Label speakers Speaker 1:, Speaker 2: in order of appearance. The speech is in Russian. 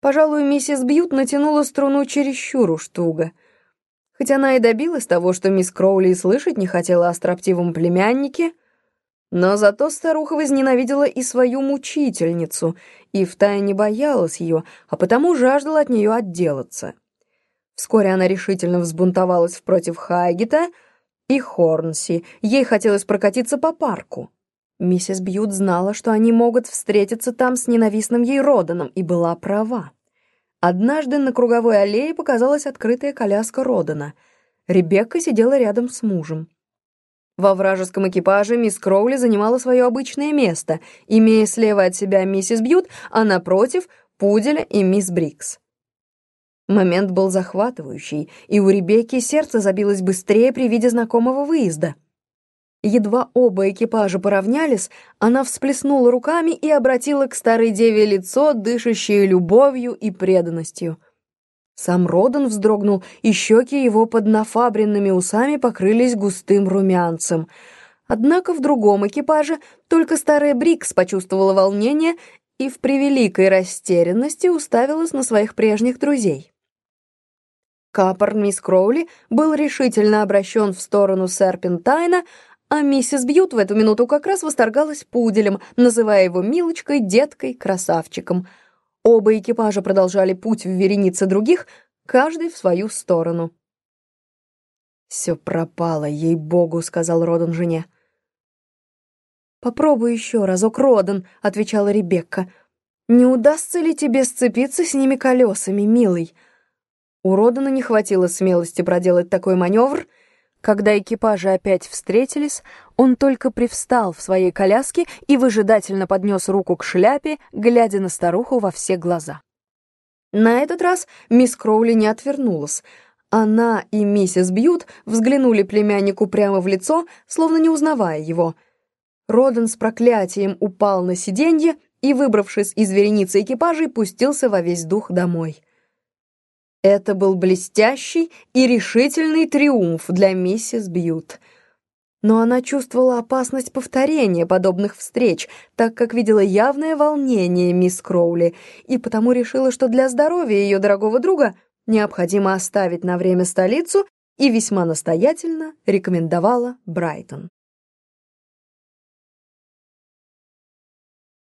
Speaker 1: Пожалуй, миссис Бьют натянула струну чересчур уж туго. Хоть она и добилась того, что мисс Кроули слышать не хотела о строптивом племяннике, но зато старуха возненавидела и свою мучительницу, и втайне боялась ее, а потому жаждала от нее отделаться. Вскоре она решительно взбунтовалась против Хайгета и Хорнси, ей хотелось прокатиться по парку. Миссис Бьют знала, что они могут встретиться там с ненавистным ей Роданом, и была права. Однажды на круговой аллее показалась открытая коляска Родана. Ребекка сидела рядом с мужем. Во вражеском экипаже мисс Кроули занимала свое обычное место, имея слева от себя миссис Бьют, а напротив — Пуделя и мисс Брикс. Момент был захватывающий, и у Ребекки сердце забилось быстрее при виде знакомого выезда — Едва оба экипажа поравнялись, она всплеснула руками и обратила к старой деве лицо, дышащее любовью и преданностью. Сам Родан вздрогнул, и щеки его под нафабренными усами покрылись густым румянцем. Однако в другом экипаже только старая Брикс почувствовала волнение и в превеликой растерянности уставилась на своих прежних друзей. Капор мисс Кроули был решительно обращен в сторону Серпентайна, а миссис Бьют в эту минуту как раз восторгалась пуделем, называя его милочкой, деткой, красавчиком. Оба экипажа продолжали путь в веренице других, каждый в свою сторону. «Все пропало, ей-богу», — сказал Родан жене. «Попробуй еще разок, Родан», — отвечала Ребекка. «Не удастся ли тебе сцепиться с ними колесами, милый?» У Родана не хватило смелости проделать такой маневр — когда экипажи опять встретились, он только привстал в своей коляске и выжидательно поднес руку к шляпе, глядя на старуху во все глаза. На этот раз мисс Кроули не отвернулась. Она и миссис Бьют взглянули племяннику прямо в лицо, словно не узнавая его. Роден с проклятием упал на сиденье и, выбравшись из вереницы экипажей, пустился во весь дух домой. Это был блестящий и решительный триумф для миссис Бьют. Но она чувствовала опасность повторения подобных встреч, так как видела явное волнение мисс Кроули, и потому решила, что для здоровья ее дорогого друга необходимо оставить на время столицу и весьма настоятельно рекомендовала Брайтон.